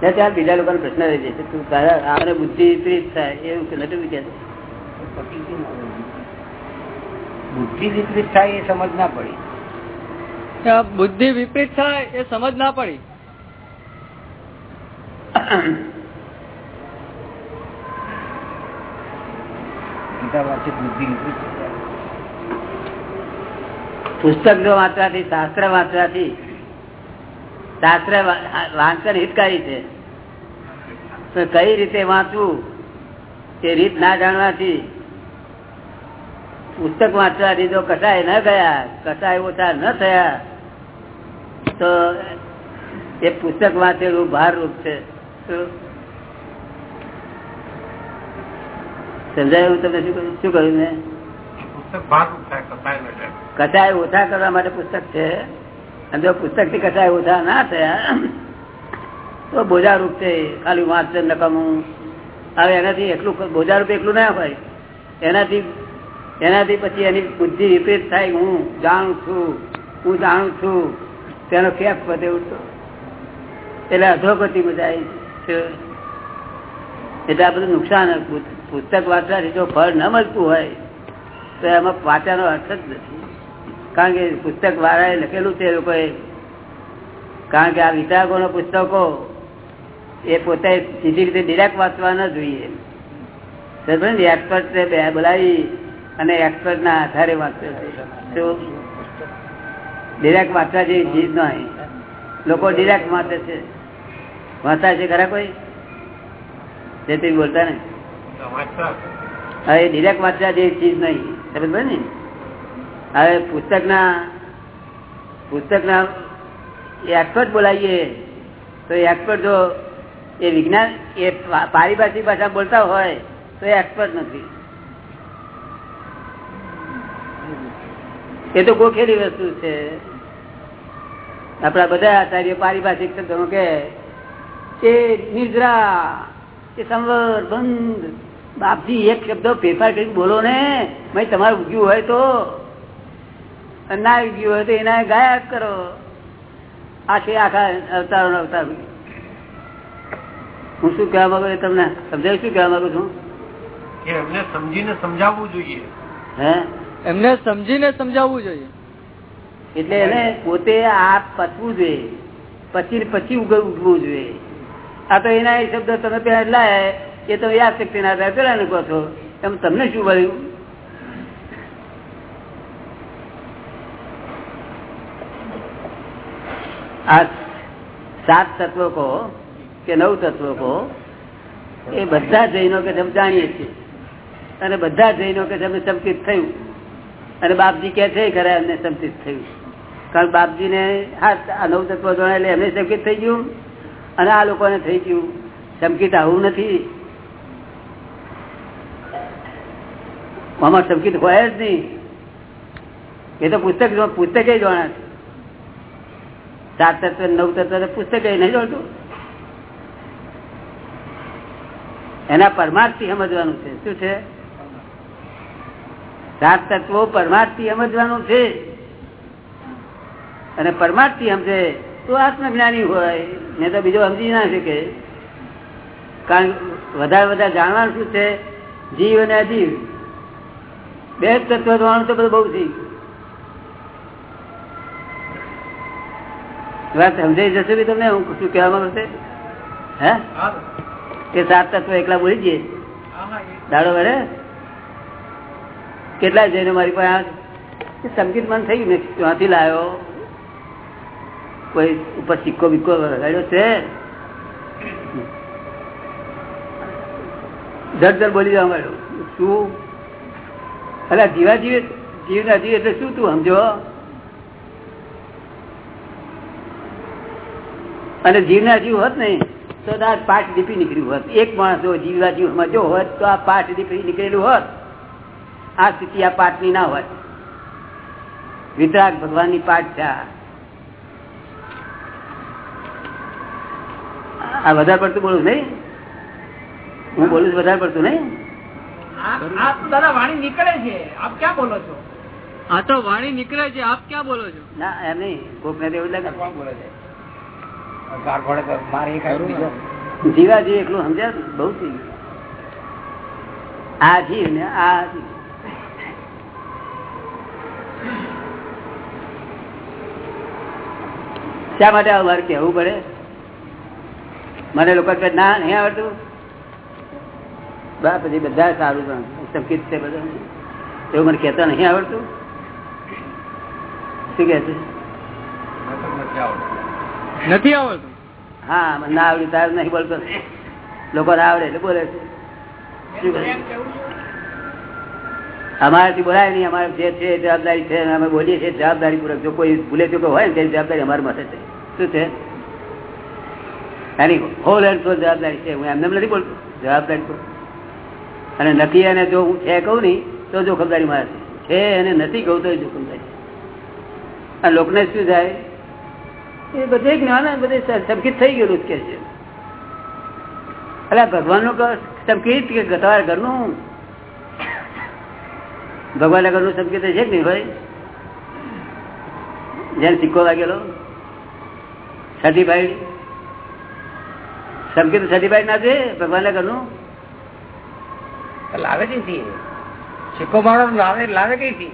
ત્યાં બીજા લોકો પ્રશ્ન રહી છે તું તારા આપણે બુદ્ધિ વિપરીત થાય એવું નથી વિચાર બુદ્ધિ વિપરીત થાય એ સમજ ના પડી. બુદ્ધિ વિપરીત થાય એ સમજ ના પડી. પુસ્તક જો વાંચવાથી શાસ્ત્ર વાંચવાથી શાસ્ત્ર વાંચન હિતકારી છે. તો કઈ રીતે વાંચવું? તે રીત ના જાણવાથી. પુસ્તક વાંચવાથી જો કસાય ન ગયા કસાય ઓછા ન થયા. તો એ પુસ્તક વાંચેલું ભારરૂપ છે? સમજાયું તમે શું કહ્યું? શું કહ્યું મેં? પુસ્તક ભારરૂપ થાય. કસાય ઓછા કરવા માટે પુસ્તક છે. અને જો પુસ્તકથી કસાય ઓછા ના થયા, તો બોજારૂપ છે, ખાલી વાંચન નકામું. હવે એનાથી એટલું બોજારૂપ એટલું ના હોય. એનાથી એનાથી પછી એની બુદ્ધિ વિપરીત થાય, હું જાણું છું, હું જાણું છું. તેનો કેપ વધે ઉઠતો એટલે અધોગતિ મજા. એટલે આ બધું નુકસાન પુસ્તક વાંચવાથી જો ફળ ન મળતું હોય, તો એમાં વાંચવાનો અર્થ જ નથી. કારણ કે પુસ્તક વાળાએ લખેલું છે લોકોએ. કારણ કે આ વિતરાગોનો પુસ્તકો એ પોતે સીધી રીતે ડિરેક્ટ વાંચવા ન જોઈએ. એક્સપર્ટ બોલાવી અને એક્સપર્ટ ના આધારે વાંચે છે. ડિરેક્ટ વાંચવા જેવી ચીજ નહીં લોકો ડિરેક્ટ વાંચે છે. વાંચતા છે ખરા કોઈ? જેથી બોલતા ને હવે ડિરેક્ટ વાંચવા જેવી ચીજ નહીં. સમજ ને? હવે પુસ્તક ના પુસ્તક ના એક્સપર્ટ બોલાવીએ તો એક્સપર્ટ જો એ વિજ્ઞાન, એ પારિભાષિક ભાષા બોલતા હોય તો એક્સપર્ટ નથી. એ તો ગોખેલી વસ્તુ છે. આપણા બધા આચાર્ય પારિભાષિક શબ્દો કે નિદ્રા એ સંવર બંધ બાપજી એક શબ્દ ફેરફાર કરી બોલો ને તમારે ઉગ્યું હોય તો અને ના ઉગ્યું હોય તો એના ગાયબ કરો. આ છે આખા અવતારો અવતાર હું શું કહેવા માંગુ તમને? સમજાય શું કહેવા માંગુ છું? કે એમને સમજીને સમજાવવું જોઈએ. હે? એમને સમજીને સમજાવવું જોઈએ. એટલે એને પોતે આ પતવું જોઈએ. પછી પછી ઉગ- ઉગવું જોઈએ. આ તો એના એ શબ્દ તમે ત્યાં લાયા એ તો યાદ શક્તિ ના પેલા ને કહો છો. એમ તમને શું વળ્યું આ સાત તત્વો કહો કે નવ તત્વો કહો, એ બધા જૈનો કે જેમ જાણીએ છીએ. અને બધા જૈનો કે તમે ચમકિત થયું. અને બાપજી કે છે ખરા એમને ચમકિત થયું. કારણ બાપજી ને આ નવ તત્વ જણાય એટલે એમને સંકિત થઈ ગયું. અને આ લોકોને થઈ ગયું. સંકિત આવું નથી. આમાં સંકિત હોય જ નહીં. એ તો પુસ્તક પુસ્તકે જોણા છે સાત તત્વ નવ તત્વ પુસ્તક નહીં જોડતું એના પરમાર્થ સમજવાનું છે. શું છે? સાત તત્વો પરમાર્થ સમજવાનું છે. અને પરમાર્થથી સમજે તો આત્મજ્ઞાની હોય. ને તો બીજો સમજી ના શકે. કારણ વધારે વધારે જાણવાનું શું છે? જીવ અને અજીવ. બે તત્વ જોવાનું તો બધું બહુ થઈ વાત સમજાઈ જશે બી તમને? હું શું કહેવા માંગુ છે હે? કે સાત તત્વ એકલા બોલી જઈએ. દાડો વડે કેટલા જઈને મારી પાસે? સંગીત મન થઈ ગયું. ક્યાંથી લાવ્યો કોઈ ઉપર સિક્કો બિક્કો લગાડ્યો છે? ધડધડ બોલી જવા માંડ્યો. શું? અલા, જીવા જીવે જીવ ના જીવ એટલે શું તું, સમજો? અને જીવના જીવ હોત ને તો આ પાઠ દીપી નીકળ્યું હોત. એક માણસ જો જીવના જીવમાં જો હોત તો આ પાઠ દીપી નીકળેલું હોત. આ સ્થિતિ આ પાઠની ના હોત. વિતરાગ ભગવાનની પાઠ છે આ. વધારે પડતું બોલું નહીં. હું બોલું છું વધારે પડતું નહીં. આપ દાદા વાણી નીકળે છે. આપ ક્યાં બોલો છો? આ તો વાણી નીકળે છે. આપ ક્યાં બોલો છો? ના એમ નહીં. કોક ને એવું લાગે. કોણ બોલે છે ગાળ પડે તો મારે એક આવ્યો બીજો જીવા જીવ એટલું સમજ્યા ને? બહુ થઈ ગયું. આ જીવ ને આ જીવ. શા માટે આવું મારે કહેવું પડે? મને લોકો કહે, ના નહીં આવડતું. બા પછી બધા સારું પણ સંકેત છે બધા. એવું મને કહેતા નહીં આવડતું. શું કહે છે? નથી આવડતું? હા ના આવડ્યું તારે નહીં બોલતો. લોકો આવડે એટલે બોલે અમારાથી બોલાય નહીં, અમારે જે છે જવાબદારી છે અમે બોલીએ છીએ જવાબદારી પૂર્વક જો કોઈ ભૂલે ચૂકો હોય ને, તેની જવાબદારી અમારી માથે છે. શું છે? એની હોલ એન્ડ સોલ જવાબદારી છે, હું એમને એમ નથી બોલતો. જવાબદારી તો અને નથી અને જો હું છે કહું નહીં, તો જોખમદારી મારે છે એને નથી કહું તો જોખમદારી અને લોકોને શું થાય? એ બધે જ્ઞાન બધે સંકિત થઈ ગયેલું કે છે. એટલે ભગવાનનું સંકિત કે ગતવાર ઘરનું? ભગવાન ઘરનું સંકેત છે કે નહીં ભાઈ? જેને સિક્કો લાગેલો? સર્ટિફાઈડ સંકેત સર્ટિફાઈડ ના છે ભગવાન ઘરનું? લાવે થી સિક્કો મારો લાવે લાવે કઈ થી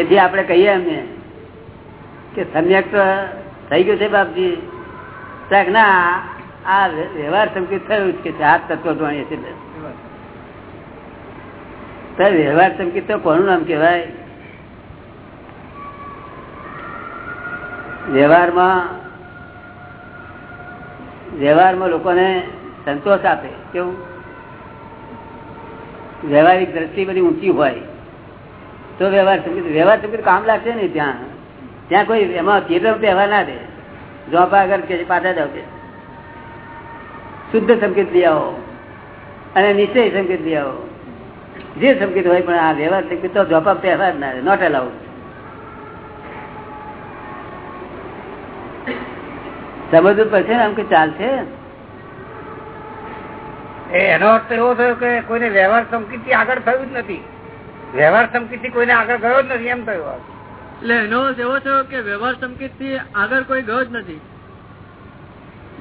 એથી આપણે કહીએ એમને કે સમ્યક તો થઈ ગયું છે બાપજી. ના, આ વ્યવહાર સંકેત થયું કે છે હાથ તત્વ જાણીએ છે તો વ્યવહાર સંકેત તો કોનું નામ કેવાય વ્યવહારમાં વ્યવહારમાં લોકોને સંતોષ આપે, કેવું? વ્યવહારિક દ્રષ્ટિ બધી ઊંચી હોય. તો વ્યવહાર સંકેત વ્યવહાર સંકેત કામ લાગશે ને ત્યાં? ત્યાં કોઈ, એમાં કેરળ વ્યવહાર ના દે. જોપા આગળ કે પાછા જાવ કે. શુદ્ધ સંકેત લઈ આવો. અને નિશ્ચય સંકેત લઈ આવો. જે સંકેત હોય પણ આ વ્યવહાર સંકેત તો જોપા વ્યવહાર ના દે. નોટ અલાઉડ સમજવું પડશે ને આમ કે ચાલશે એનો અર્થ એવો થયો કે કોઈને વ્યવહાર સંકેતથી આગળ થયું જ નથી. વ્યવહાર સંકેત કોઈને આગળ ગયો જ નથી, એમ થયું. એટલે એનો એવો થયો કે વ્યવહાર સંકેતથી આગળ કોઈ ગયો જ નથી.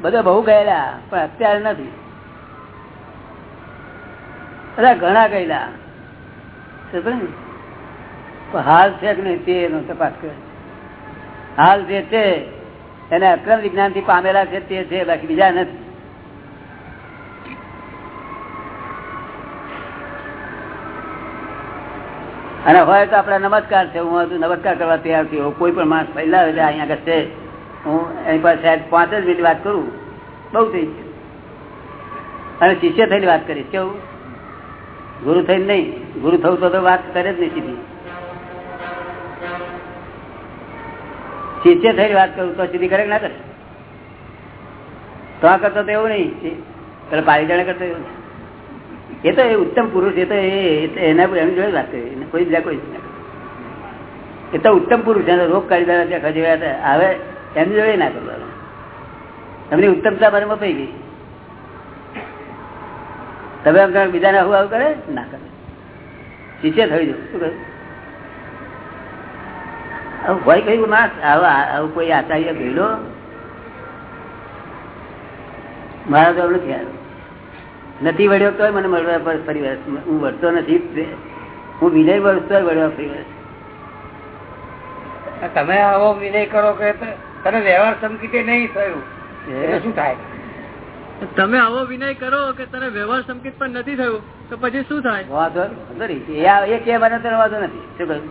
બધા બહુ ગયેલા, પણ અત્યારે નથી. બધા ઘણા ગયેલા. હાલ છે કે નહીં તે એનો તપાસ કરે. હાલ જે છે, એને અક્રમ વિજ્ઞાનથી પામેલા છે તે છે, બાકી બીજા નથી. અને હોય તો આપડે નમસ્કાર છે. હું હજુ નમસ્કાર કરવા તૈયાર છું. કોઈ પણ માણસ પહેલા આવે અહીંયા છે. હું એની પાસે સાહેબ પાંચ જ મિનિટ વાત કરું. બહુ થઈ છે અને શિષ્ય થઈને વાત કરીશ. કેવું? ગુરુ થઈને નહીં. ગુરુ થવું તો તો વાત કરે જ નહીં સીધી. શિષ્ય થઈને વાત કરું તો સીધી કરે ના કરે? તો આ કરતો તો એવું નહીં. પેલા પાલીતાણા કરતો એવું. એ તો એ ઉત્તમ પુરુષ, એ તો એના એની જોડે વાત કરી કોઈ બીજા કોઈ. એ તો ઉત્તમ પુરુષ, એને રોગ કાઢી ત્યાં ખજવ્યા હતા હવે એમની જોડે ના કરવાનું. એમની ઉત્તમતા મને મપાઈ ગઈ. તમે એમ બીજાને આવું આવું કરે? ના કરે. શિષ્ય થઈ જવું શું કહ્યું? આવું હોય કહ્યું ના, આવું કોઈ આચાર્ય ભેડો મારા તો નથી આવ્યો. નથી વળ્યો તો મને મળવા પર ફરી વાર હું વળતો નથી. હું વિનય વળતો વળવા ફરી વાર તમે આવો વિનય કરો કે તને વ્યવહાર સંકેતે નહીં થયું. શું થાય? તમે આવો વિનય કરો કે તને વ્યવહાર સંકેત પણ નથી થયું તો પછી શું થાય? વાંધો નથી એ એ કહેવાનો તને વાંધો નથી. શું કહ્યું?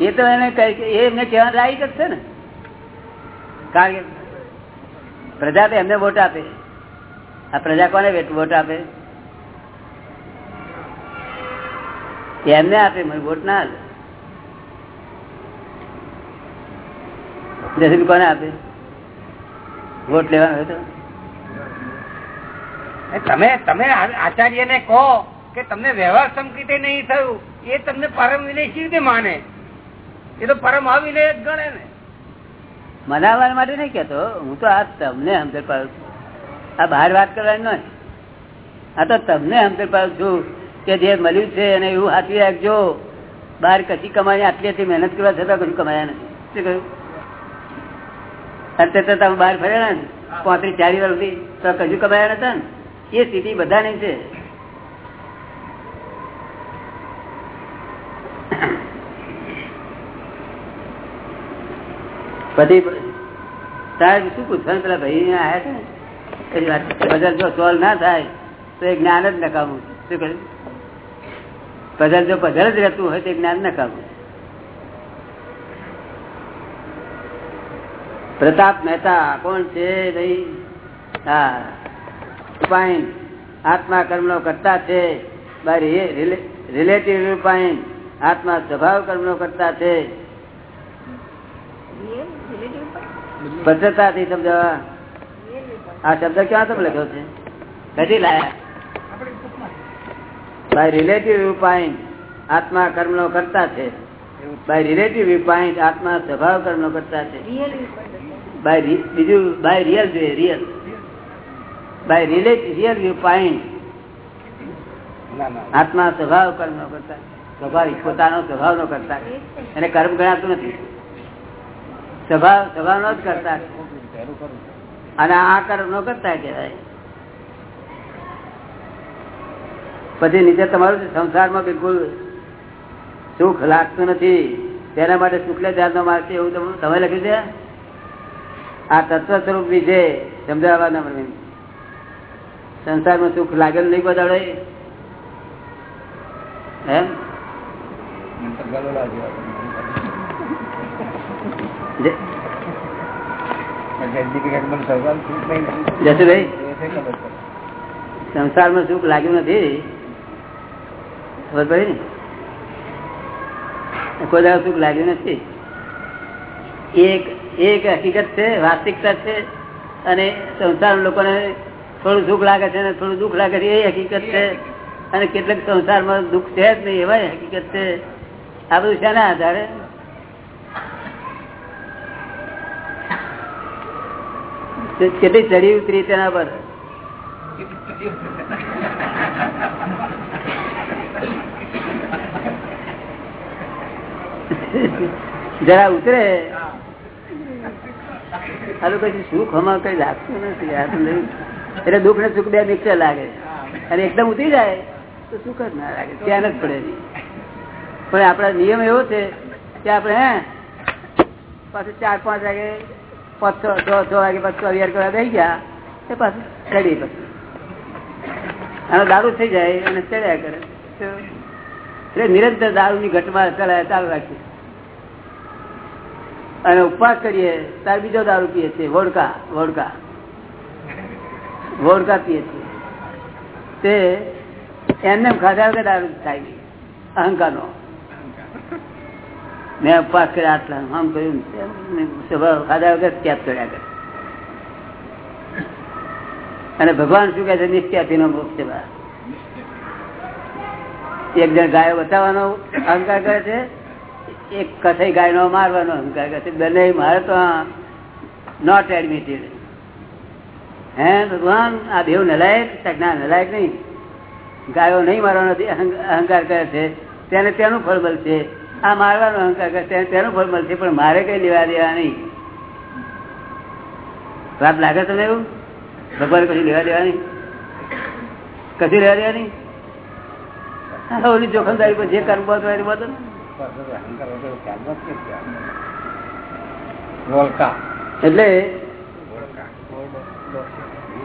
એ તો એને કહે કે એ એમને કહેવા લાયક જ છે ને. કારણ કે પ્રજા તો એમને વોટ આપે આ પ્રજા કોને વોટ આપે? એમને આપે મને વોટ ના આપે. કોને આપે? વોટ લેવાનો હોય તો? તમે તમે આચાર્ય ને કહો કે તમને વ્યવહાર સંકિતે નહીં થયું એ તમને પરમ વિનય કેવી રીતે માને? એ તો પરમ અવિનય જ ગણે ને. મનાવવા માટે નહીં કેતો હું તો આ તમને સમજ આ બહાર વાત કરવાની નહીં આ તો તમને સમજણ પાડું છું કે જે મળ્યું છે અને એવું હાથવી રાખજો. બહાર કશી કમાઈ આટલી હતી મહેનત કરવા છતાં કશું કમાયા નથી. શું કહ્યું? અત્યારે તો તમે બહાર ફર્યા ને પાંત્રીસ ચારી વર્ષ સુધી તો કશું કમાયા નતા ને. એ સ્થિતિ બધાની છે. પછી સાહેબ શું પૂછવાનું પેલા ભાઈ આયા છે ને? એની વાત બદલ જો સોલ્વ ના થાય તો એ જ્ઞાન જ નકામું શું કહ્યું? પઝલ જો પઝલ જ રહેતું હોય તો જ્ઞાન નકામું પ્રતાપ મહેતા કોણ છે ભાઈ? હા. રૂપાઈન આત્મા કર્મ નો કરતા છે રિલેટિવ રૂપાઈન આત્મા સ્વભાવ કર્મ નો કરતા છે સ્પષ્ટતાથી સમજાવવા. આ શબ્દ ક્યાં તમે લખ્યો છે? કદી લાયા. બાય રિલેટિવ વ્યૂ આત્મા કર્મ નો કરતા છે. બાય રિલેટિવ વ્યૂ આત્મા સ્વભાવ કર્મ નો કરતા છે. બાય બીજું બાય રિયલ જોઈએ real by relative real view point ના ના. આત્મા સ્વભાવ કર્મ નો કરતા સ્વાભાવિક પોતાનો સ્વભાવ નો કરતા એને કર્મ ગણાતું નથી. સ્વભાવ સ્વભાવ નો જ કરતા અને આ કર્મ નો કરતા કહેવાય. પછી નીચે તમારું સંસારમાં બિલકુલ સુખ લાગતું નથી તેના માટે શુક્લ ધ્યાનનો માર્ગ છે એવું તમે લખ્યું છે? આ તત્વ સ્વરૂપ વિશે સમજાવવાના મને. સંસારમાં સુખ લાગેલું નહીં બધાડે એમ? જે- સર્ટિફિકેટ મને સરકાર છૂટ નહીં જસુભાઈ એ છે ખબર છે. સંસારમાં સુખ લાગ્યું નથી. ખબર પડી ને? કોઈ દાડો સુખ લાગ્યું નથી. એક એક હકીકત છે વાસ્તવિકતા છે અને સંસાર લોકોને થોડું સુખ લાગે છે અને થોડું દુઃખ લાગે છે એ હકીકત છે. અને કેટલાક સંસારમાં દુઃખ છે જ નહીં એવા હકીકત છે. આ બધું ને આધારે કેટલી ચડી ઉતરી તેના પર જરા ઉતરે આ લોકો સુખ હમણાં કઈ લાગતું નથી. એટલે દુઃખ ને સુખ બે મિક્સર લાગે અને એકદમ ઉતરી જાય, તો સુખ જ ના લાગે ત્યાં જ પડે. પણ આપણા નિયમ એવો છે, કે આપણે હે, પાછું ચાર પાંચ વાગે પાંચ છ વાગે પાછું અગિયાર કરવા બેસી ગયા પાછું ચડી પછી. અને દારૂ થઈ જાય અને ચડ્યા કરે. નિરંતર દારૂની ઘટમાં ચલાય ચાલુ રાખીએ. અને ઉપવાસ કરીએ, તાર બીજો દારૂ પીએ છીએ, વોડકા વોડકા. વોડકા પીએ છીએ. તે એમને ખાધા વગર દારૂ ખાઈ અહંકારનો. મેં ઉપવાસ કર્યા આટલા. આમ કહ્યું ખાધા વગર ત્યાગ કર્યા કરે. અને ભગવાન શું કે છે? નિષ્ઠ્યાથી નો મોક્ષ છે એક જણ ગાયો બચાવવાનો અહંકાર કરે છે, એક કથાઈ ગાય નો મારવાનો અહંકાર કરે છે. બંને મારે તો નોટ એડમિટેડ હે, ભગવાન, આ દેવ નલાયક સજ્ઞા નલાયક નહીં. ગાયો નહીં મારવાનો અહંકાર કરે છે. તેને તેનું ફળ મળશે. આ મારવાનો અહંકાર કરે. તેનું ફળ મળશે પણ મારે કઈ લેવા દેવા નહીં. વાત લાગે તમે એવું? ભગવાન કશું લેવા દેવા નહીં? કશું લેવા દેવા નહીં? ઓલી જોખમદારી પર જે કરવું બધું એ બધું એટલે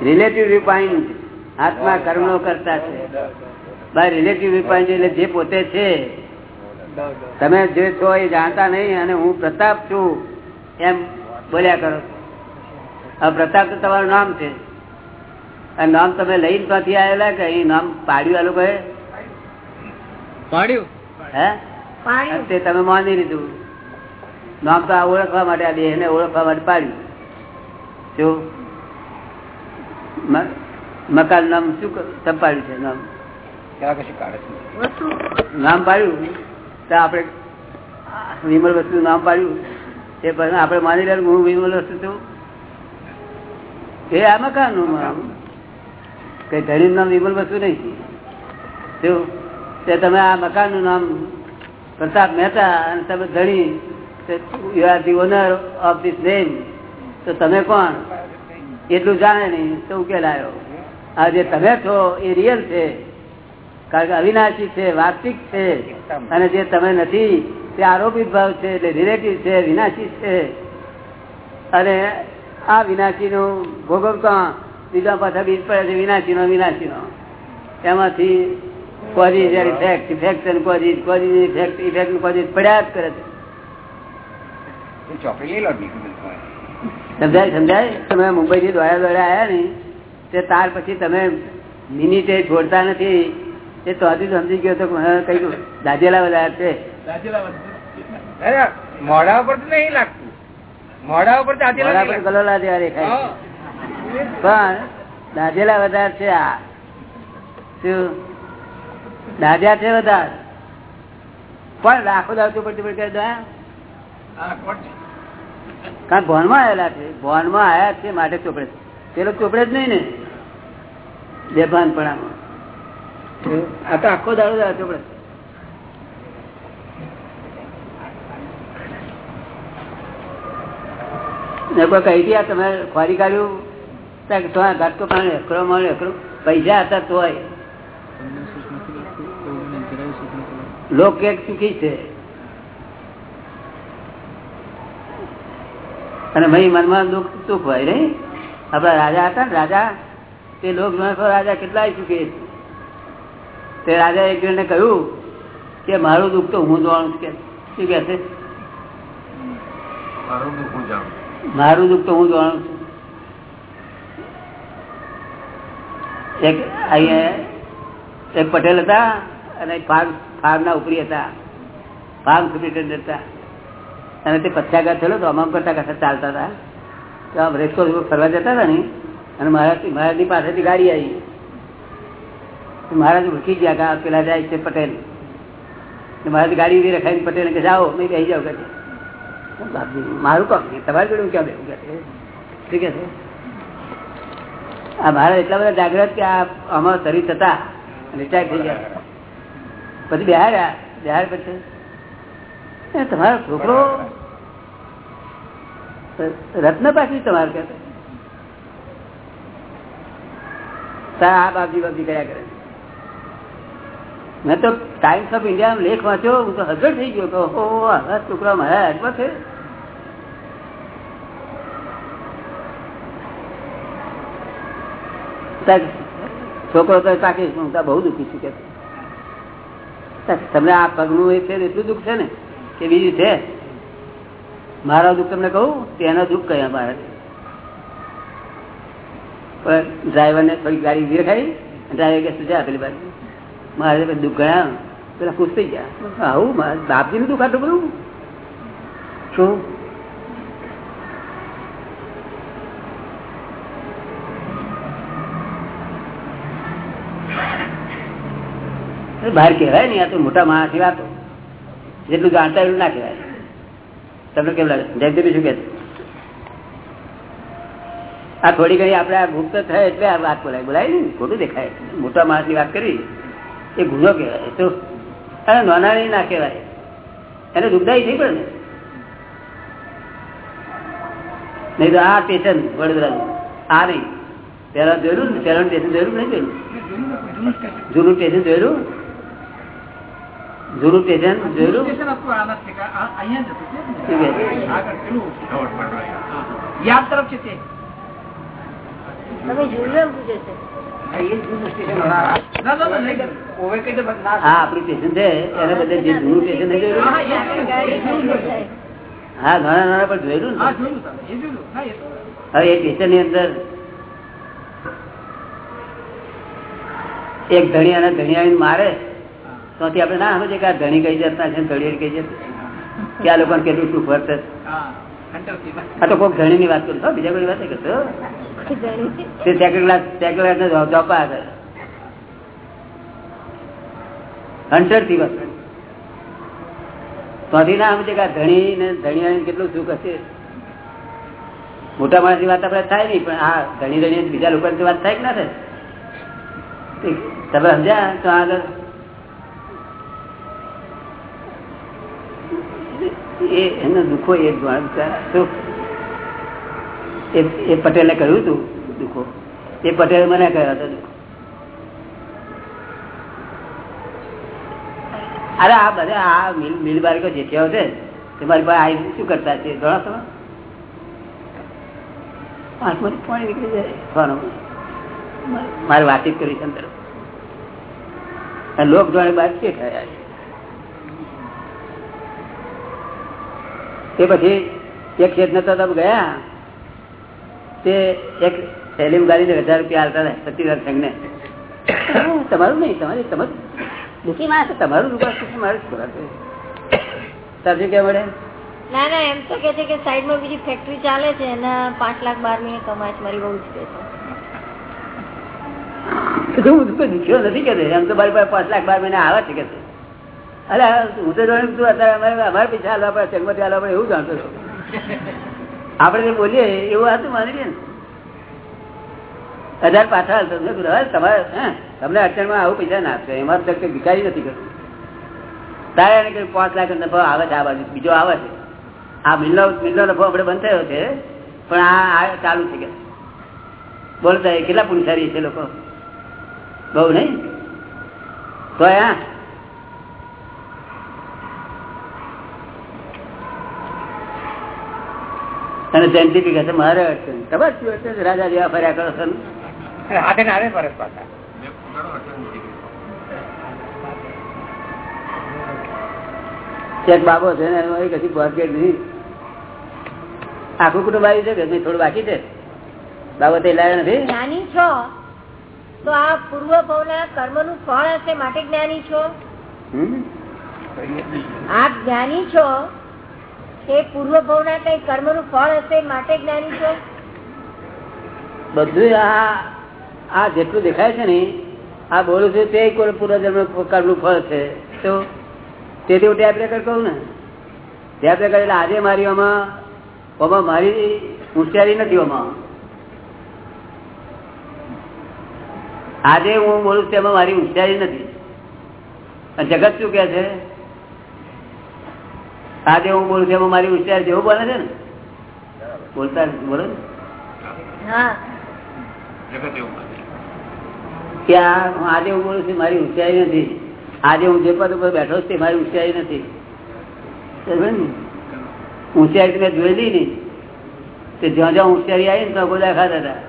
રિલેટિવ વ્યૂ આત્મા કર્મ કરતા છે. બાય રિલેટિવ પોઈન્ટ એટલે જે પોતે છે તમે જે છો એ જાણતા નહીં અને હું પ્રતાપ છું એમ બોલ્યા કરો. પ્રતાપ તો તમારું નામ છે. આ નામ તમે લઈને ત્યાંથી આવેલા કે અહીં નામ પાડ્યું આ લોકોએ? પાડ્યું? હે? તે તમે માની લીધું. નામ તો આ ઓળખવા માટે આ દેહ ને ઓળખવા માટે પાડ્યું. શું મકાન નામ શું સંપાડ્યું છે નામ? નામ પાડ્યું? તો આપણે વિમલ વસ્તુ નામ પાડ્યું. એ પછી આપણે માની લેવું હું વિમલ વસ્તુ છું એ આ મકાનનું કઈ ધણી નામ વિમલ વસ્તુ નહીં. તે તમે આ મકાનનું નામ પ્રતાપ મહેતા અને તમે ધણી you are the owner of this name. તો તમે કોણ? એટલું જાણે નહીં તો ઉકેલ આવ્યો. આ જે તમે છો એ રિયલ છે. કારણ કે અવિનાશી છે વાસ્તવિક છે. અને જે તમે નથી તે આરોપિત ભાવ છે એટલે રિલેટિવ છે વિનાશી છે. અને આ વિનાશી નું ભોગવતા બીજા પાછા બીજ પડે છે વિનાશી નો વિનાશી નો એમાંથી કોઝિસ ઇફેક્ટ ઇફેક્ટ અને કોઝિસ ઇફેક્ટ ઇફેક્ટ કોઝિસ પડ્યા જ કરે છે. સમજાય સમજાય? તમે મુંબઈ થી દોડા દોડા આવ્યા ને તે તાર પછી તમે મિનિટે છોડતા નથી. એ તો હજી સમજી ગયો તો કઈ દાજેલા બધા છે મોડા ઉપર તો નહીં લાગતું. મોડા ઉપર મોડા ઉપર ગલોલા જેવા દેખાય પણ દાજેલા વધારે છે આ. શું? દાજ્યા છે વધારે? પણ લાખો દાવ ચોપડી ચોપડી કરી દો કારણ ભોનમાં આવેલા છે? ભોનમાં આવ્યા છે માટે ચોપડે. પેલો ચોપડે જ નહીં ને? બેભાનપણામાં આ તો આખો દાડો કોઈ કહી દે તમે ખોરી કાઢ્યું? તો પાણી એકડો મળે એકડો પૈસા હતા તોય લોક એક સુખી છે. અને ભાઈ મનમાં દુઃખ, સુખ હોય નહીં? આપડા રાજા હતા ને, રાજા. તે લોક રાજા કેટલાય સુખી તે રાજા એક જણને કહ્યું કે મારું દુઃખ તો હું જોવાનું કે શું કે છે? મારું દુઃખ જાણું. મારું તો હું જોવાનું છું. એક અહીંયા એક પટેલ હતા અને ફાર્મ ફાર્મના ઉપરી હતા. ફાર્મ સુપ્રિન્ટેન્ડન્ટ હતા અને તે પથ્યાઘાત થયેલો તો અમામ કરતા કરતા ચાલતા હતા. તો આમ રેસ્કો ફરવા જતા હતા ને અને મહારાજ મારાની પાસેથી ગાડી આવી. મહારાજ ઉઠી ગયા કે પેલા જાય છે પટેલ. મહારાજ ગાડી ઊભી રખાવી પટેલ કે જાઓ મેં કહી જાઓ કે મારું કામ નહીં તમારી જોડે ક્યાં બેવું કે ઠીક છે? આ મહારાજ એટલા બધા જાગ્રત કે આ આમાં શરીર થતા રિટાયર થઈ ગયા. પછી બિહાર બિહાર પછી? તમારો છોકરો રત્ન પાછી તમારે કે આ બાબજી બાબજી કર્યા કરે મેં તો ટાઈમ્સ ઓફ ઇન્ડિયા લેખ વાંચ્યો, હું તો હજર થઈ ગયો તો આ છોકરા મારા હાથમાં છે. છોકરો તો પાકી, હું બહુ દુઃખી છું કે. તમને આ પગનું એ છે એટલું દુઃખ છે ને, કે બીજું છે? મારા દુઃખ તમને કહું, તેના દુઃખ કયા મારા પણ ડ્રાઈવર ને થોડી ગાડી દેખાઈ ડ્રાઈવર કે, શું છે પેલી બાજુ? મારે દુઃખ ગયા પેલા ખુશ થઈ ગયા. આવું બાપજી નું દુઃખ બધું? શું? બહાર કહેવાય ને આ તો મોટા માણસ વાતો. જેટલું જાણતા એટલું ના કહેવાય. તમને કેમ લાગે? જયદેવી શું કે આ થોડી ઘણી આપણે આ ગુપ્ત થાય એટલે આ વાત બોલાય. બોલાય ને ખોટું દેખાય. મોટા માણસ વાત કરી. એ ગુનો કહેવાય. તો અને નાના ના કહેવાય. એને દુઃખદાયી થઈ પડે ને. નહીં તો આ સ્ટેશન વડોદરાનું. આ નહીં. પેલા જોયેલું ને પેલા સ્ટેશન જોયેલું નહીં જોયેલું? જૂનું સ્ટેશન જોયેલું? જૂનું સ્ટેશન જોયેલું? યાદ તરફ છે તે. તમે જોયું એમ પૂછે છે. હા હા નાના પણ જોયેલું હવે એ સ્ટેશનની અંદર એક ધણી અને ધણી આવીને મારે તો આપણે ના સમજે કે આ ધણી કઈ જતા છે ધણી કઈ જતા કે આ લોકોને કેટલું સુખ વર્તે આ તો કોઈક ધણી ની વાત કરું છું બીજા કોઈ વાત કરતો તે સેકન્ડ ક્લાસ સેકન્ડ ક્લાસ ને આગળ ત્યાંથી ના સમજે કે ધણી ને ધણી કેટલું સુખ હશે. મોટા માણસની વાત આપડે થાય નહીં પણ આ ધણી ધણી બીજા લોકો વાત થાય કે ના થાય? તમે સમજ્યા? તો આગળ એ એના દુઃખો એ જ એ- પટેલે કહ્યું હતું દુઃખો. એ પટેલ મને કહ્યા હતા દુઃખો. અરે આ બધા, આ મિલ મિલ બારીકો જેઠિયાઓ છે તમારી પાસે આવી શું કરતા છે? ઘણા તમે. આંખમાંથી પાણી નીકળી જાય. મારે વાતચીત કરી છે અંદર. લોક જોડે બાદ કે થયા છે. તે પછી એક શેઠ નતા તમે ગયા તે એક સેલિમ ગાડીને હજાર રૂપિયા હાલતા સતીરાજ સંઘને તમારું નહીં તમારી તમારું દુઃખી માણસ તમારું રૂપિયા શું મારું ખોરાક છે. સાચું મળે ના ના એમ તો કે છે કે સાઈડમાં બીજી ફેક્ટરી ચાલે છે એના પાંચ લાખ બાર મહિને કમાય છે મારી બહુ જ છે હું તો દુખ્યો નથી કે એમ તો મારી પાસે પાંચ લાખ બાર મહિને આવે છે કે. અરે હું તો જાણું તું અત્યારે અમારે પીછા હાલવા પડે ચંગમતી હાલવા પડે, એવું જાણતો હતો. આપણે જે બોલીએ, એવું હતું, માની લે ને. હજાર પાછા હાલતો તમારે તમને અડચણમાં આવું પૈસા ના આપશે. એમાં તો કંઈ ભિખારી નથી કરતું. તારે એને કહ્યું, પાંચ લાખ નફો આવે છે આ બાજુ, બીજો આવે છે. આ મિલનો મિલનો નફો આપણે બંધ થયો છે, પણ આ ચાલુ છે કે બોલતા કેટલા પુરુષારી છે લોકો? બહુ નહીં? તો હા. અને કહે છે મારે અડચણ. ખબર શું અડચણ રાજા જેવા ફર્યા કરો છો હાથે ને ફરજ પાછા. બાબો છે ને એનો કશી બોર્ગેટ નહીં. આખું કુટુંબ આવ્યું છે કે થોડું બાકી છે? બાબતે લાવ્યા નથી? જ્ઞાની છો? તો આ પૂર્વ પૌના કર્મનું ફળ હશે માટે જ્ઞાની છો? આપ જ્ઞાની છો? એ પૂર્વ ભવના કઈ કર્મનું ફળ હશે માટે જ્ઞાની છો? બધું આ આ જેટલું દેખાય છે ને, આ બોલું છું તે કોઈ કર્મ કર્મનું ફળ છે. તો તેથી હું ટેપ રેકર્ડ કહું ને. ટેપ રેકર્ડ એટલે આજે મારી આમાં આમાં મારી હોશિયારી નથી આમાં. આજે હું બોલું છું એમાં મારી હોશિયારી નથી. જગત શું કે છે? આજે હું બોલું છું એમાં મારી હોશિયારી જેવું બોલે છે ને? બોલતા બોલો ને? હા. આજે હું બોલું છું મારી હોશિયારી નથી. આજે હું જે પદ ઉપર બેઠો છું મારી હોશિયારી નથી. હોશિયારી તો મેં જોયેલી નહીં. તે જ્યાં જ્યાં હોશિયારી આવી ને તો બધા ખાતા હતા.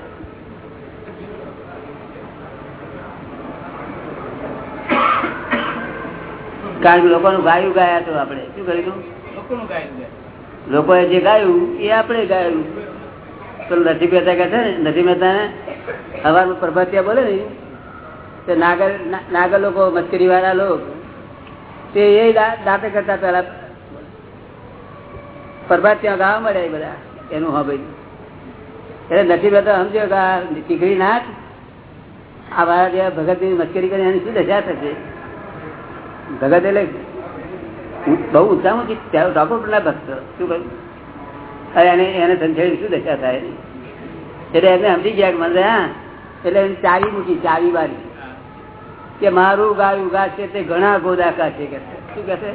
કારણ કે લોકોનું ગાયું ગાયા તો આપણે. શું કર્યું. લોકોએ જે ગાયું, એ આપણે ગાયું. તો નથી મહેતા કહે છે ને નથી મહેતા ને સવારમાં પ્રભાતિયા બોલે ને, તે નાગર નાગર લોકો મસ્કરી વાળા લોકો, તે એ દાંતે કરતા પેલા પ્રભાતિયા ગાવા મળ્યા બધા, એનું હા ભાઈ એટલે નથી બેતા સમજ્યો કે આ ટીકડી નાખ આ વાળા જેવા ભગતની મસ્કરી કરી એની શું દશા થશે? ભગત એટલે બહુ ઊંચામાં ડોક્ટર ના ભક્ત. શું કહ્યું? હવે એને એને સંછેડી શું દશા થાય? એટલે એને સમજી ગયા કે મને હા. એટલે એને ચાવી મૂકી ચાવી વાળી. કે મારું ગાયું ગા છે તે ઘણા ગોદાકા છે કે. શું કે છે?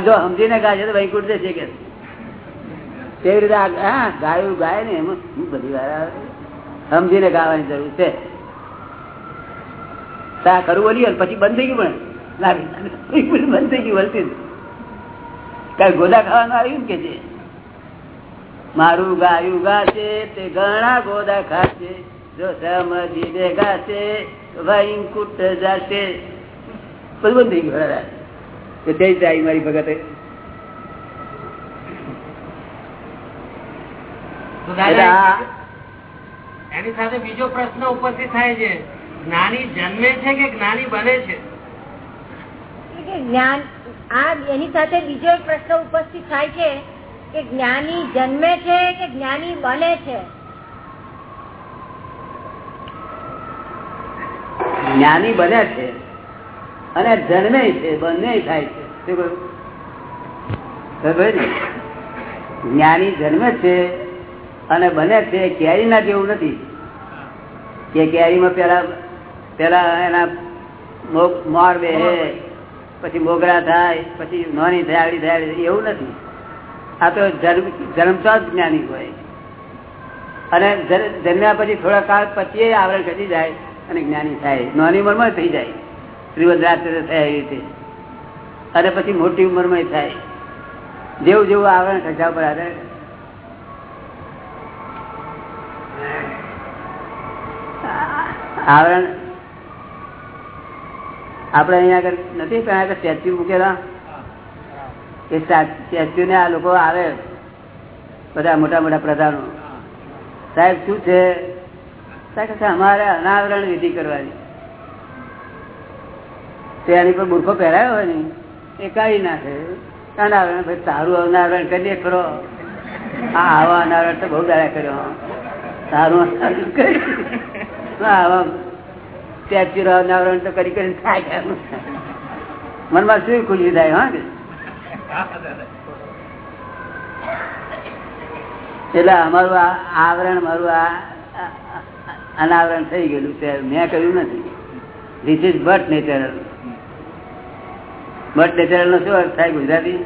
જો સમજીને ગા છે તો વૈકુંઠ છે કે. તેવી રીતે હા ગાયું ગાય ને એમાં શું બધી વાર આવે? સમજીને ગાવાની જરૂર છે. ખરું બોલ્યું પછી બંધ થઈ ગયું પણ. બંધ થઈ ગયું વલતી કઈ ગોદા ખાવાનું આવ્યું કે છે? મારું ગાયું ગાશે તે ઘણા ગોદા ખાશે. જો સમજીને ગાશે વૈકુટ જાશે. બધું બંધ થઈ ગયું તો તે જ મારી ભગતે. એની સાથે બીજો પ્રશ્ન ઉપસ્થિત થાય છે. જ્ઞાની જન્મે છે કે જ્ઞાની બને છે? જ્ઞાન, આ એની સાથે બીજો એક પ્રશ્ન ઉપસ્થિત થાય છે કે જ્ઞાની જન્મે છે કે જ્ઞાની બને છે? જ્ઞાની બને છે અને જન્મે છે, બંને થાય છે? જ્ઞાની જન્મે છે અને બને છે, કેરી ના જેવું નથી. કે કેરીમાં પેલા પેલા એના મોર બે પછી મોગરા થાય, પછી નોની થાય આવડી થાય એવું નથી. આ તો જન્મતા જ જ્ઞાની હોય. અને જન- જન્મ્યા પછી થોડા કાળ પછી આવરણ ઘટી જાય અને જ્ઞાની થાય. નાની ઉંમરમાં થઈ જાય. શ્રીવદ રાત્રે થાય એવી રીતે. અને પછી મોટી ઉંમરમાં થાય. જેવું જેવું આવરણ ખસા પર આધાર આવરણ આપડે અહીંયા આગળ નથી પણ સ્ટેચ્યુ મૂકેલા. એ સ્ટેચ્યુ ને આ લોકો આવે. બધા મોટા મોટા પ્રધાનો. સાહેબ, શું છે? અમારે અનાવરણ વિધિ કરવાની. તેની પર બુરખો પહેરાયો હોય ને એ કાઢી નાખે. અનાવરણ, ભાઈ, સારું અનાવરણ કરીએ ખરો. હા આવા અનાવરણ તો બહુ દાડા કર્યો. સારું અનાવરણ કર્યું. આવા સ્ટેચ્યુ અનાવરણ તો કરી કરીને થાય મનમાં શું ખુલી થાય હા? એટલે અમારું આ આવરણ મારું આ અનાવરણ થઈ ગયેલું છે. મેં કહ્યું નથી. This is but natural but natural નો શું અર્થ થાય ગુજરાતી?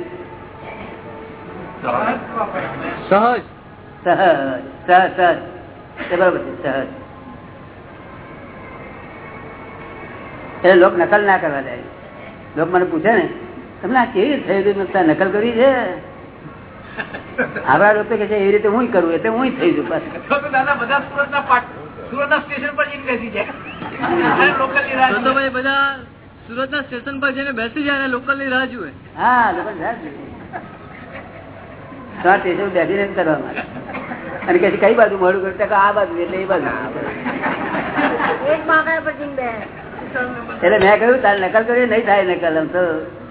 સહજ. સહજ. સહજ. સહજ. બરોબર છે સહજ. એટલે લોક નકલ ના કરવા જાય લોક મને પૂછે ને તમને આ કેવી રીતે થયું નકલ કરવી છે. આપડા લોકો કે છે એવી રીતે હું કરું એટલે હું થઈ જઉં બસ. દાદા બધા સુરતના પાટ સુરતના સ્ટેશન પર જઈને બેસી જાય. બધા સુરત ના સ્ટેશન પર જઈને બેસી જાય અને લોકલની રાહ જુએ. હા લોકલ રાહ જુએ. બેસીને જ અને કે કઈ બાજુ મોડું કરતા આ બાજુ એટલે એ બાજુ. એક માગણા પર જઈને બે એટલે મેં કહ્યું તારે નકલ કરી નહીં થાય નકલ. એમ તો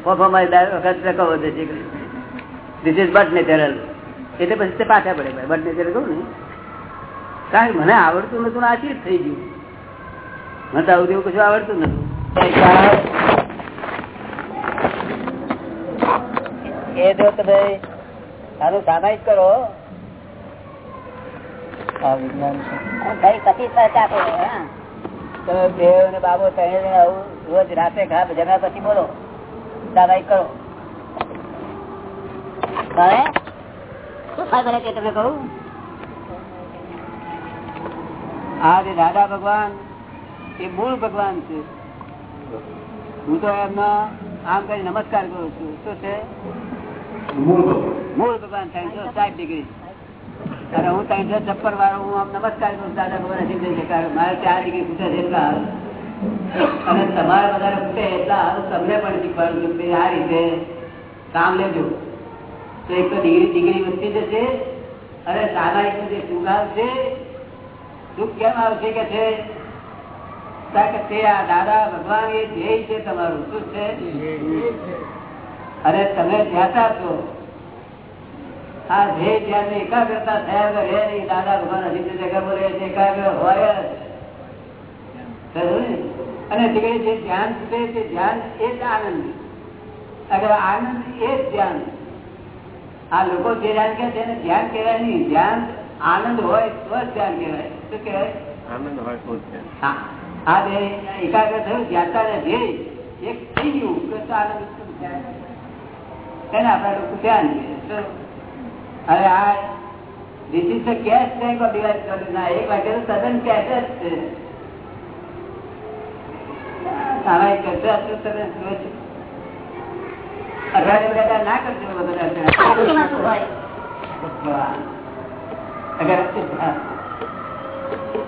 વખત નકલ વધે છે ધીસ ઇઝ બટ નેચરલ એટલે પછી તે પાછા પડે બટ નેચરલ કહું ને. કારણ મને આવડતું નતું આ ચીજ થઈ ગયું. મને તો આવું કશું આવડતું નતું. એ જો ભાઈ આનું સામાયિક કરો. આ વિજ્ઞાન છે. પછી આપો તમે બે ને બાબો ત્રણે આવું રોજ રાતે ખા જમ્યા પછી બોલો. સામાયિક કરો. તમે કહું? આ જે દાદા ભગવાન એ મૂળ ભગવાન છે. હું તો એમનો આમ કરી નમસ્કાર કરું છું. શું છે? મૂળ ભગવાન. ત્રણસો સાઠ ડિગ્રી. અને હું ત્રણસો છપ્પન વાળો હું આમ નમસ્કાર કરું દાદા ખબર નથી થઈ શકે મારે ચાર ડિગ્રી પૂછે છે એટલા હારું. અને તમારે વધારે પૂછે એટલા હારું તમને પણ શીખવાડું છું કે આ રીતે કામ લેજો. તો એક તો ડિગ્રી ડિગ્રી વધતી જશે અને સામાયિક જે સુખ આવશે. સુખ કેમ આવશે કે છે? કે તે આ દાદા ભગવાન એ ધ્યેય છે તમારું. શું છે. અને તમે ધ્યાતા છો. આ ધ્યેય ધ્યાન એકાગ્રતા થયા વગર નહીં દાદા ભગવાન હજી જગ્યા પર રહે છે એકાગ્ર હોય ને? અને જે ધ્યાન છે તે ધ્યાન એ જ આનંદ. અગર આનંદ એ જ ધ્યાન. આ લોકો જે ધ્યાન કે છે એને ધ્યાન કહેવાય નહીં. ધ્યાન આનંદ હોય તો જ ધ્યાન કહેવાય. શું કહેવાય? આનંદ હોય તો જ હા. જે એકાગ્ર થયું ધ્યાનતા ને ધ્યેય એક થઈ ગયું આનંદ ધ્યાન. એને આપણા લોકો ધ્યાન કહે. હવે આ this is the cash tank of device. ના, એક વાગે તો સદન કેશ જ છે. સારા કરશે આટલું તમે જુઓ છો. અઢારે બધા ના કરજો બધા અગર.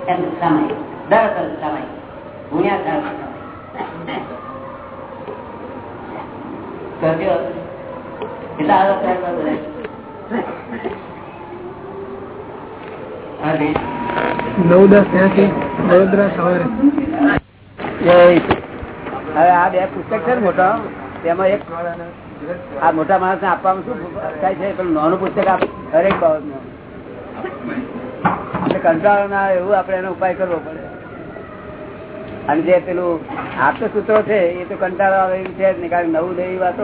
એમ સમય. દરઅસલ સમય. ગુણ્યા દસ સમય. કરજો. એટલે આવે બધા. નવ દસ ત્યાંથી વડોદરા સવારે. હવે આ બે પુસ્તક છે ને મોટા તેમાં એક આ મોટા માણસ ને આપવામાં શું થાય છે? પણ નાનું પુસ્તક આપ દરેક બાબત કંટાળો ના આવે એવું આપણે એનો ઉપાય કરવો પડે. અને જે પેલું આપતો સૂત્રો છે એ તો કંટાળો આવે એવું છે નહીં કારણ કે નવું નવી વાતો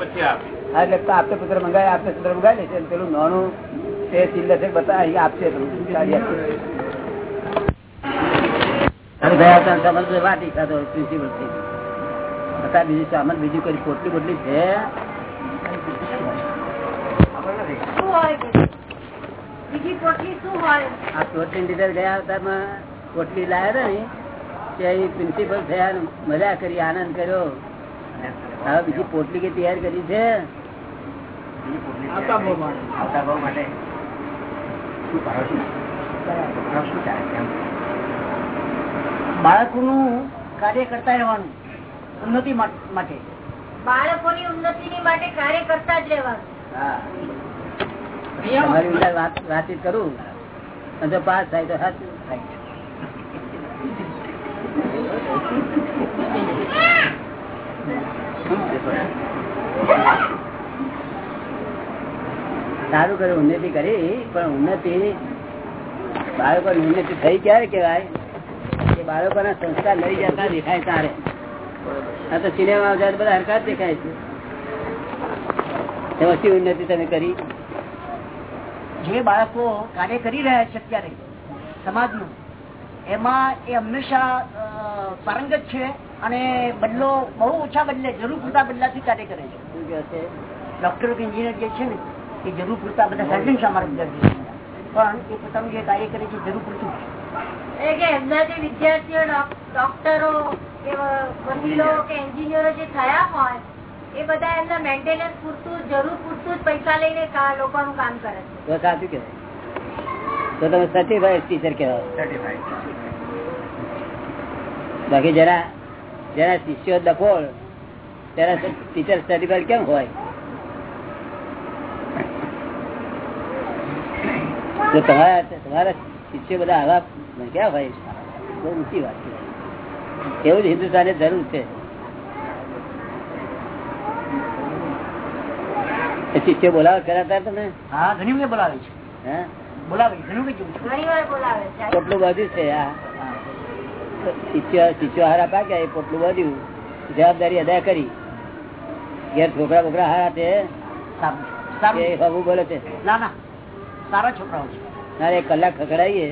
પછી આપે હા, એટલે આપતો પુત્ર મંગાવે આપતો પુત્ર મંગાવી લેશે પેલું નાનું તે ચિલ્લર છે બતા અહીં આપશે પોટલી લાયા હતા ને પ્રિન્સિપલ થયા મજા કરી આનંદ કર્યો. હવે બીજી પોટલી કે તૈયાર કરી છે? આવતા માટે? બાળકોનું કાર્ય કરતા રહેવાનું ઉન્નતિ માટે. બાળકોની ઉન્નતિ માટે કાર્ય કરતા જ રહેવાનું. વાતચીત કરું? જો પાસ થાય તો સાચું સારું કર્યું ઉન્નતિ કરી પણ ઉન્નતિ બાળકોની ઉન્નતિ થઈ ક્યારે કેવાય કે બાળકોના સંસ્કાર લઈ જતા દેખાય તારે. આ તો સિનેમા જાય બધા હરકત દેખાય છે. શી ઉન્નતિ તમે કરી? જે બાળકો કાર્ય કરી રહ્યા છે અત્યારે સમાજનું એમાં એ હંમેશા પારંગત છે અને બદલો બહુ ઓછા બદલે જરૂર પૂરતા બદલાથી કાર્ય કરે છે. ડોક્ટર કે એન્જિનિયર જે છે ને એ જરૂર પૂરતા બધા સર્જન સમાર પણ એ પોતાનું જે કાર્ય કરે છે જરૂર પૂરતું જ. એમના જે વિદ્યાર્થીઓ ડોક્ટરો કે વકીલો કે એન્જિનિયરો જે થયા હોય એ બધા એમના મેન્ટેનન્સ પૂરતું જરૂર પૂરતું જ પૈસા લઈને લોકોનું કામ કરે છે. તો સાચું કહેવાય. તો તમે સર્ટિફાઈડ ટીચર કહેવાય. બાકી જરા જરા શિષ્યો ડફોળ ત્યારે ટીચર સર્ટિફાઈડ કેમ હોય? જો તમારા તમારા શિષ્યો બધા આવા ક્યાં હોય બહુ ઊંચી વાત છે. એવું જ હિન્દુસ્તાને જરૂર છે. શિષ્ય બોલાવે ખરા તમે હા ઘણી વખત બોલાવે છે. હે? બોલાવે ઘણી વખત જોઉં છું. ઘણી વાર બોલાવે છે. પોટલું બધું છે આ. શિષ્યો શિષ્યો હારા પાક્યા એ પોટલું બધું જવાબદારી અદા કરી. ઘેર છોકરા બોકરા હારા છે. સારું. બોલે છે. ના ના. સારા છોકરાઓ છે. ના એક કલાક ખખડાઈએ.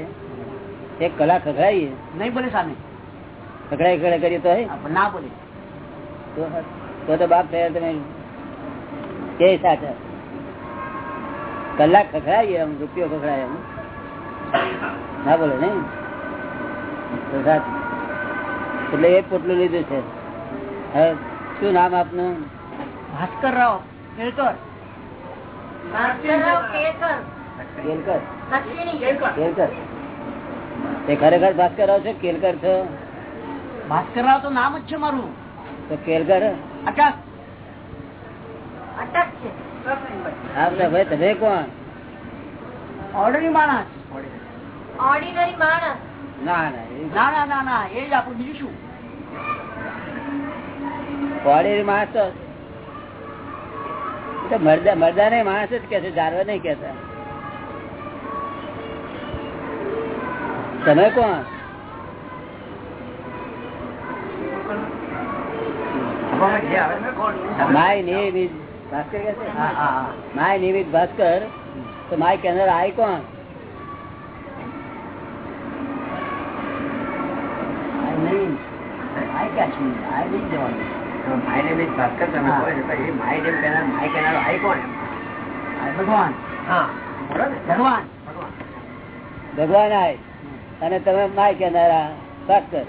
એક કલાક ખખડાઈએ. નહીં બોલે સામે. ખખડાઈ ખખડાઈ કરીએ તો ના બોલે. તો તો તો બાપ થયા તમે કે સાચા કલાક ખખડાઈએ આમ રૂપિયો ખખડાય એમ ના બોલે ને તો સાચું. એટલે એ પોટલું લીધું છે. હવે શું નામ આપનું? ભાસ્કર રાવ કેલકર ભાસ્કર રાવ કેલકર દક્ષિણી. કેલકર એ ખરેખર ભાસ્કર રાવ છે? કેલકર છો? ભાસ્કર રાવ તો નામ જ છે મારું. તો કેલકર અટક. અટક છે. ભાઈ તમે કોણ? ઓર્ડરની માણસ. ઓર્ડિનરી માણસ. ના ના ના ના ના ના એ જ આપણું બીજું શું? ઓર્ડિનરી માણસ તો તો મરદા મરદા ને માણસ જ કે છે જારવા નહીં કેતા તમે કોણ? માય નેમ ઇઝ ભાસ્કર કહે છે? હા, હા, હા. માય નેમ ઇઝ ભાસ્કર તો માય કેનર આય કોણ? ભગવાન. ભગવાન આય. અને તમે માય કેનારા ભાસ્કર.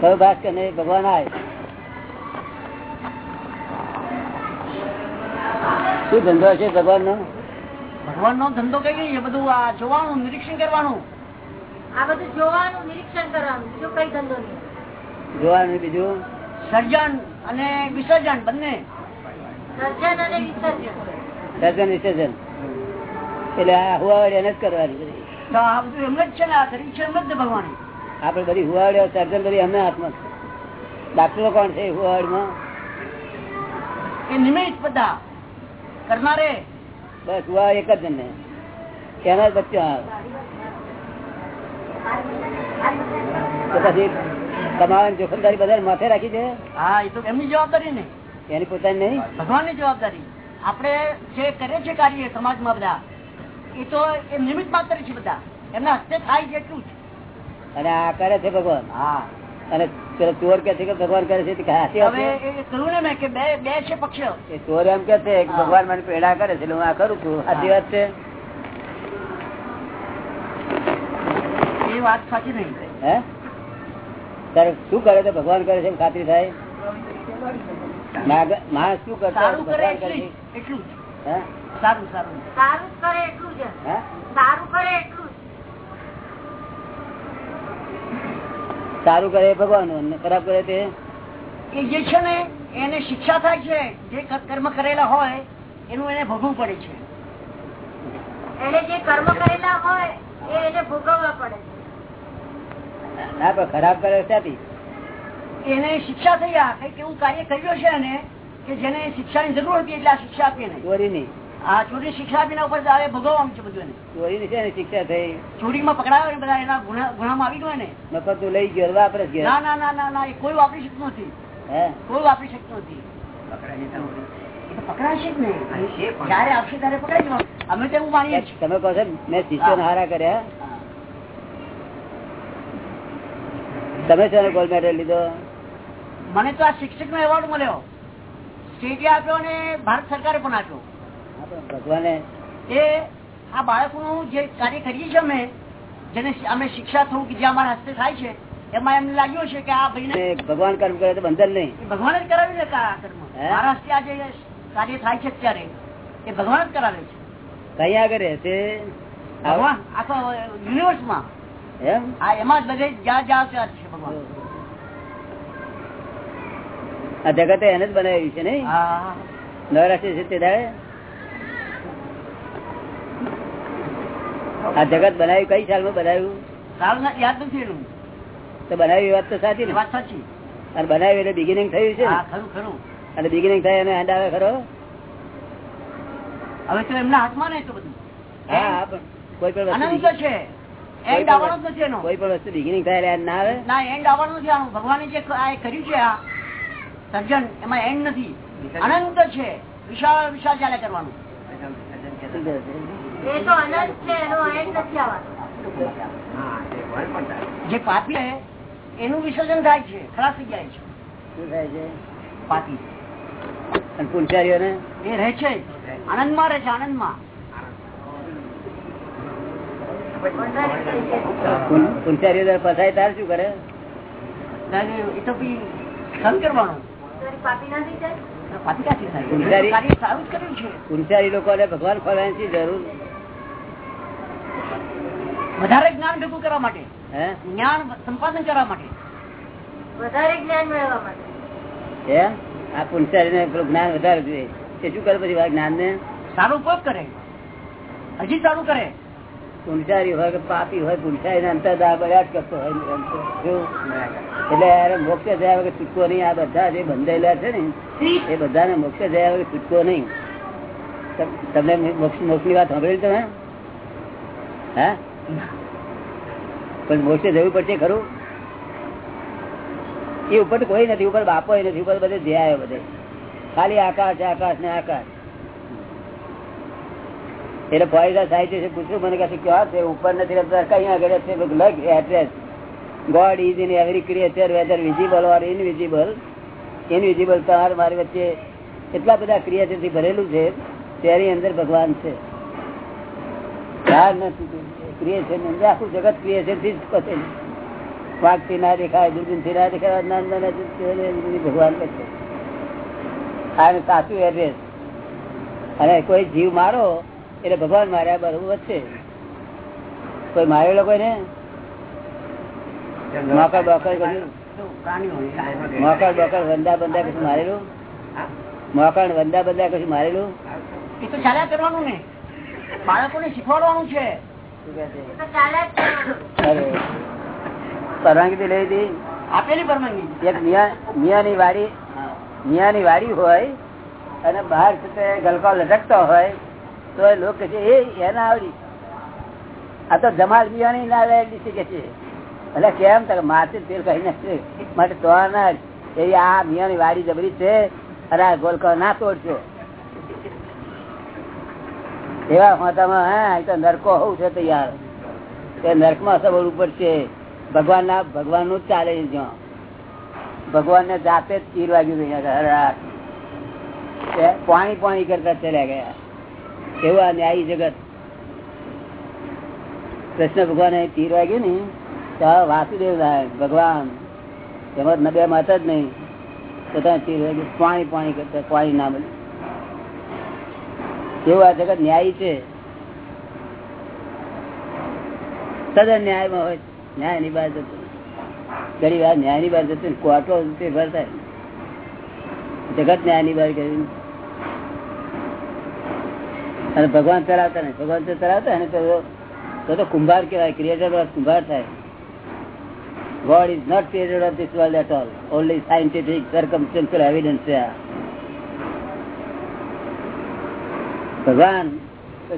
કયો ભાસ્કર નહીં ભગવાન આય. શું ધંધો છે ભગવાન નો ભગવાન નો ધંધો કઈ છે? બધું આ જોવાનું નિરીક્ષણ કરવાનું? આ બધું જોવાનું નિરીક્ષણ કરવાનું. બીજું કઈ ધંધો નહીં. જોવાનું બીજું? સર્જન અને વિસર્જન બંને. સર્જન અને વિસર્જન. સર્જન વિસર્જન. એટલે આ એને જ કરવાની બધી. છે છે હુવાવડીઓ સર્જન બધી અમે હાથમાં ડાક્ટરો કોણ છે હુવાવડીમાં માં નિમિત્ત બધા. કરનારે. બસ હુવા એક જ ને એના જ બચ્ચા. પછી જોખમદારી બધા માથે રાખી છે હા એ તો એમની જવાબદારી ને. એની પોતાની નહીં? ભગવાનની જવાબદારી. આપણે જે કરીએ છીએ કાર્ય સમાજમાં બધા એ તો એ નિમિત્ત માત્ર છે બધા. એમના હસ્તે થાય છે એટલું જ. અને આ કરે છે ભગવાન? હા. અને પેલો ચોર કે છે કે ભગવાન કરે છે છે? બે છે પક્ષ એ ચોર એમ કે છે કે ભગવાન મને પેડા કરે છે હું આ કરું છું. સાચી વાત છે? એ વાત સાચી નહીં. હે? તારે શું કરે તો ભગવાન કરે છે એમ ખાતરી થાય? માણસ શું કરતા કરે ભગવાન કરે છે? એટલું? સારું સારું. સારું કરે એટલું જ. સારું કરે એટલું સારું કરે ભગવાન અને ખરાબ કરે તે? એ જે છે ને એને શિક્ષા થાય છે જે કર્મ કરેલા હોય એનું એને ભોગવવું પડે છે. એને જે કર્મ કરેલા હોય એ એને ભોગવવા પડે ના પણ ખરાબ કરે ત્યાંથી એને શિક્ષા થઈ આ કંઈક એવું કાર્ય કર્યું છે એને કે જેને શિક્ષાની જરૂર હતી એટલે આ શિક્ષા આપીએ નહીં ચોરી ની આ ચોરી શિક્ષા આપીને ઉપર તારે ભોગવવાનું છે બધું ચોરી ની ને શિક્ષા થઈ? ચોરીમાં પકડાયો ને બધા એના ગુનામાં આવી ગયો ને. મફત તું લઈ ગયો વાપરે જ ના ના ના ના ના એ કોઈ વાપરી શકતું નથી. હે? કોઈ વાપરી શકતું નથી. પકડાશે જ નહીં જયારે આવશે ત્યારે પકડાઈ જવાનું. અમે તો એવું માનીએ છીએ. તમે કહો છો મેં શિક્ષણ હારા કર્યા? તમે છે ને ગોલ્ડ મેડલ લીધો? મને તો આ શિક્ષક નો એવોર્ડ મળ્યો. સ્ટેટે આપ્યો અને ભારત સરકારે પણ આપ્યો. ભગવાને એ આ બાળકોનું જે કાર્ય કરીએ છીએ અમે જેને અમે શિક્ષા થવું કે જે અમારા હસ્તે થાય છે એમાં એમને લાગ્યું છે કે આ ભાઈ ભગવાન કર્મ કરે તો બંધન નહીં. ભગવાન જ કરાવી કર્મ. મારા હસ્તે આ જે કાર્ય થાય છે અત્યારે. એ ભગવાન જ કરાવે છે. કઈ આગળ રહેશે? ભગવાન આખા યુનિવર્સમાં. એમ? આ એમાં જ બધે જ્યાં જ્યાં છે ભગવાન. આ જગતે એને જ બનાવ્યું છે હા. નવરાત્રી છે તે દાડે? આ જગત બનાવ્યું કઈ સાલમાં બનાવ્યું? સાલ યાદ નથી એનું. તો બનાવી વાત તો સાચી ને. વાત સાચી. અને બનાવ્યું એટલે બિગિનિંગ થયું છે ખરું ખરું. અને બિગિનિંગ થાય એને હેન્ડ આવે ખરો? હવે તો એમના હાથમાં નહીં તો બધું. હા હા પણ કોઈ પણ વસ્તુ છે. કોઈ એન્ડ પણ આવવાનો જ નથી એનો. કોઈ પણ વસ્તુ બિગિનિંગ થાય એટલે ના આવે? ના એન્ડ આવવાનું નથી. આનું ભગવાને જે કર્યું છે આ સર્જન એમાં એન્ડ નથી. અનંત છે. વિશાળ વિશાળ ચાલે કરવાનું. એ તો અનંત છે એનો એન્ડ નથી આવવાનો જે પાપી છે એનું વિસર્જન થાય છે ખરાબ થઈ જાય છે. શું થાય છે? પાપી. અને એ રહે છે રહે આનંદમાં પુંચારીઓ ફસાય શું કરે? એ તો કરવાનું. પાપી નથી થાય? કર્યું છે. પુંચારી લોકોને ભગવાન ખોલવાની જરૂર. વધારે જ્ઞાન ભેગું કરવા માટે જ્ઞાન સંપાદન કરવા માટે. વધારે જ્ઞાન મેળવવા માટે. આ પુનસારી ને જ્ઞાન વધારે જોઈએ. તે શું કરે પછી જ્ઞાન ને સારો ઉપયોગ કરે. હજી સારું કરે. પુનસારી હોય કે પાપી હોય પુનસારી ને અંતરદાહ બળ્યા જ કરતો હોય એટલે યાર મોક્ષ જયા વગર છૂટકો નહીં. આ બધા જે બંધાયેલા છે ને એ બધાને મોક્ષ જયા વગર છૂટકો નહીં. તમને મોક્ષ મોક્ષની વાત સાંભળેલી તમે? હા? પણ મોક્ષે જવું પડશે ખરું? એ ઉપર કોઈ નથી, ઉપર બાપો નથી, ઉપર બધે ધ્યાય બધે. ખાલી આકાશ આકાશ ને આકાશ. એટલે ફોરીડા સાહિત્ય છે, પૂછ્યું મને કહે ક્યાં છે, ઉપર નથી લખતા કઈ આગળ છે લગ address God is in every creature whether visible or invisible invisible તમારે મારી વચ્ચે એટલા બધા ક્રિએચરથી ભરેલું છે, તેની અંદર ભગવાન છે. ધાર નથી. ક્રિએશન આખું જગત ક્રિએશનથી જ પતે વાઘથી ના દેખાય દૂરબીનથી ના દેખાય ભગવાન કરશે આ સાચું એડ્રેસ અને કોઈ જીવ મારો, એટલે ભગવાન માર્યા બરોબર વધશે કોઈ મારેલો કોઈને? મોકર બોકર કર્યું મોકર બોકર વંદા, બંદા કશું મારેલું? મોકર વંદા, બંદા કશું મારેલું? એ તો ચાલ્યા કરવાનું ને. બાળકોને શીખવાડવાનું છે. એ પરવાનગી લઈ હતી. આપેલી પરવાનગી? એક મિયા મિયાની વાડી મિયાની વાડી હોય અને બહાર ગલકાવ લટકતો હોય તો એ લોકો છે એ એના આવડી. આ તો જમાલ મિયાની ના છે કે છે. એટલે કેમ તક માથે તેલ કહી નાખશે. માટે તો ના. એવી આ મિયાની વાડી જબરી છે અને આ ગોલકાવ ના તોડશો. એવા માતામાં, હા અહીં તો નરકો હોવું છે તૈયાર. એ નરકમાં સબર ઉપર છે ભગવાન ના ભગવાનનું ચાલે જ્યાં. ભગવાન ને જાતે જ ચીર વાગ્યું અહીંયા. પાણી પાણી કરતા ચલ્યા ગયા. એવા ન્યાયી જગત. કૃષ્ણ ભગવાન તીર વાગ્યું ને, તો વાસુદેવ નારાયણ ભગવાન, એમાં નબે માતા જ નહીં. પોતાના તીર વાગ્યું, પાણી પાણી કરતા પાણી ના મળ્યું એવું આ જગત ન્યાયી છે? સદન ન્યાયમાં હોય ન્યાયની બાજુ ઘણી વાર ન્યાયની બાજુ જતું કોર્ટો તે ભરતા જગત ન્યાયની બાજુ કરી અને ભગવાન ચલાવતા નહીં. ભગવાન તો ચલાવતા ને તો તો કુંભાર કહેવાય ક્રિએટર ઓફ કુંભાર થાય. God is not creator of this world at all only scientific circumstantial evidence છે આ. ભગવાન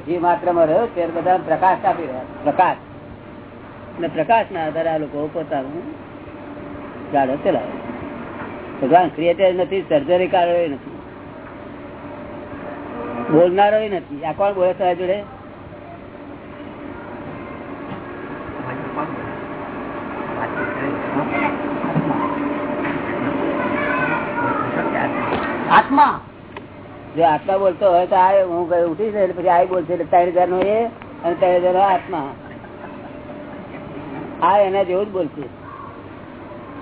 જે માત્રમાં રહ્યો છે બધા પ્રકાશ આપી રહ્યા પ્રકાશ. અને પ્રકાશ ના આધારે આ લોકો પોતાનું ગાડો ચલાવે ભગવાન ક્રિએટર નથી સર્જરી કાઢો નથી. બોલનારો નથી. આ કોણ બોલે તમારી જોડે? આત્મા. જો આત્મા બોલતો હોય તો આ હું ઉઠી જાય પછી આ બોલશે એટલે ત્રણ હજાર નો એ અને ત્રણ હજાર આત્મા. આ એના જેવું જ બોલશે.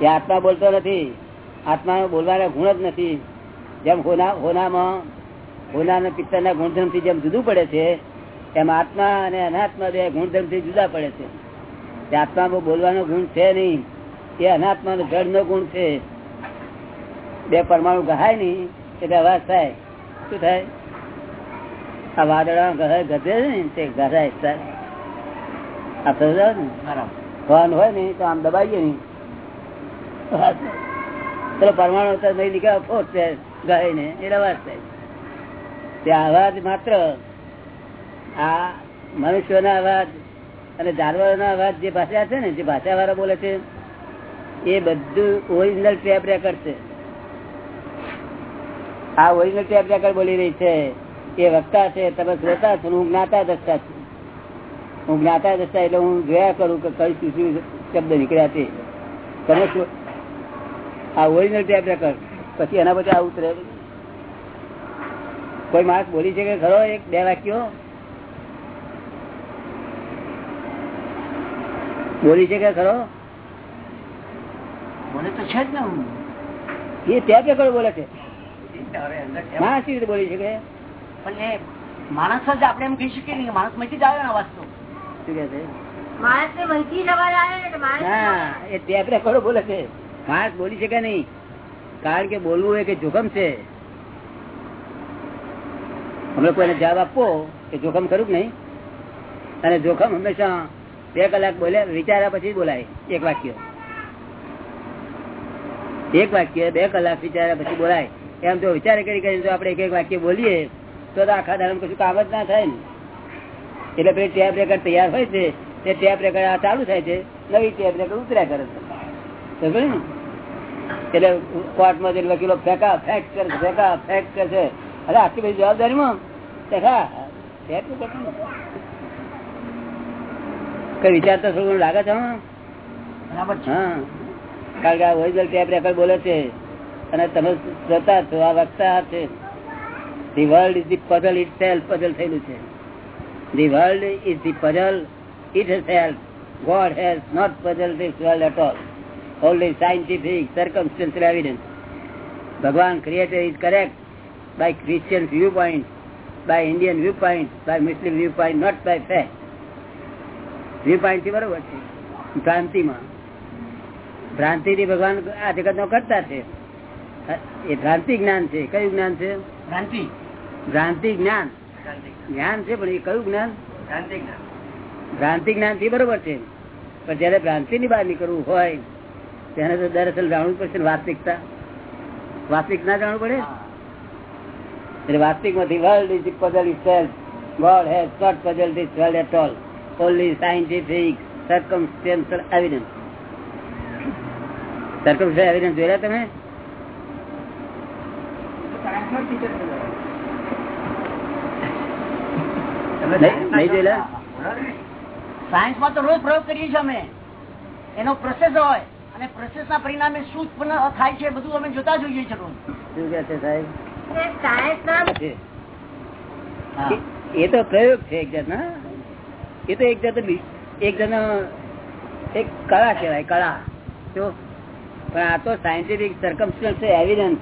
એ આત્મા બોલતો નથી આત્મા બોલવાના ગુણ જ નથી. જેમ હોના, હોનામાં, હોનાના પિત્તરના પિત્તર ના ગુણધર્મથી જેમ જુદું પડે છે એમ આત્મા અને અનાત્મા બે ગુણધર્મથી જુદા પડે છે. તે આત્મા બોલવાનો ગુણ છે નહીં, એ અનાત્મા જળનો ગુણ છે. બે પરમાણુ ગહાય નહીં એટલે અવાજ થાય. શું થાય? આ વાદળા ગહે ગધે ને તે થાય. આ સમજાવ ને ફોન હોય ને તો આમ દબાઈએ નહીં. પેલો પરમાણુ નહીં નીકળે ફોટ છે ગાય ને એ અવાજ થાય. તે અવાજ માત્ર આ મનુષ્યોના અવાજ અને જાનવરોના અવાજ જે ભાષા છે ને જે ભાષા વાળા બોલે છે એ બધું ઓરિજિનલ ટેપ રેકર્ડ છે. આ ઓરિજિનલ ટેપ રેકર્ડ બોલી રહી છે. એ વક્તા છે તમે શ્રોતા છો હું જ્ઞાતા દસતા છું. હું જ્ઞાતા દસતા એટલે હું જોયા કરું કે કઈ શું શું શબ્દ નીકળ્યા છે. તમે આ ઓરિજિનલ ટેપ રેકર્ડ પછી એના પછી આ ઉતરે. કોઈ માણસ બોલી છે કે ખરો એક બે વાક્યો? બોલી છે કે ખરો? બોલે તો છે જ ને એ ટેપ રેકર્ડ બોલે છે? માણસ રીતે બોલી શકે? પણ એ માણસ જ આપણે એમ કહી શકીએ કે માણસમાંથી જ આવે ને અવાજ શું કે છે? માણસ બોલી શકે નહીં. કારણ કે બોલવું એ કે જોખમ છે. હમણાં કોઈને જવાબ આપવો કે જોખમ ખરું કે નહીં? અને જોખમ હંમેશા બે કલાક બોલ્યા વિચાર્યા પછી બોલાય. એક વાક્ય. એક વાક્ય બે કલાક વિચાર્યા પછી બોલાય. એમ તો વિચાર કરી કરીને જો આપણે એક એક વાક્ય બોલીએ તો આખા દાડા કશું કામ જ ના થાય ને. એટલે પેલી ટેપ રેકર્ડ તૈયાર હોય છે તે ટેપ રેકર્ડ આ ચાલુ થાય છે નવી ટેપ રેકર્ડ ઉતર્યા કરે છે. ને? એટલે કોર્ટમાં જઈને વકીલો ફેંકા ફેંક કરે ફેંકા ફેંક કરે છે. અરે આટલી બધી જવાબદારીમાં? હા ટેપ રેકર્ડ કઈ વિચાર તો થોડું લાગે છે છે. હા. કારણ કે આ ઓરિજિનલ ટેપ રેકર્ડ બોલે છે. અને તમે શ્રોતા છો, આ વક્તા છે. The world is the puzzle itself puzzle થયેલું છે. The world is the puzzle itself God has not puzzle this world at all only scientific circumstantial evidence ભગવાન creator is correct by Christian view point by Indian view point by Muslim view point not by fact view પોઈન્ટથી બરોબર છે. ભ્રાંતિમાં. ભ્રાંતિથી ભગવાન આ જગત નો કરતા છે. એ ભ્રાંતિ જ્ઞાન છે. કયું જ્ઞાન છે? ભ્રાંતિ. ભ્રાંતિ જ્ઞાન. જ્ઞાન. છે પણ એ કયું જ્ઞાન? ભ્રાંતિ જ્ઞાન. થી બરોબર છે. પણ જયારે ભ્રાંતિ ની બહાર નીકળવું હોય તેને તો દરઅસલ જાણવું પડશે વાસ્તવિકતા. વાસ્તવિક ના જાણવું પડે? એટલે વાસ્તવિકમાંથી world is puzzle itself God has not puzzle this world at all only scientific circumstantial evidence circumstantial evidence જોયા તમે? સાયન્સમાં તો રોજ પ્રયોગ કરીએ છીએ અમે. એનો પ્રોસેસ હોય અને પ્રોસેસ ના પરિણામે શું ઉત્પન્ન થાય છે એ બધું અમે જોતા જોઈએ છે રોજ. શું કે છે સાહેબ. એ- એ તો પ્રયોગ છે એક જાતના. એ તો એક જાત એક જાતનો એક કળા કહેવાય કળા. જો પણ આ તો સાયન્ટિફિક સરકમસ્ટન્સ છે એવિડન્સ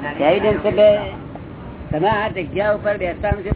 એવિડન્સ એટલે તમે આ જગ્યા ઉપર બેસવાનું છે?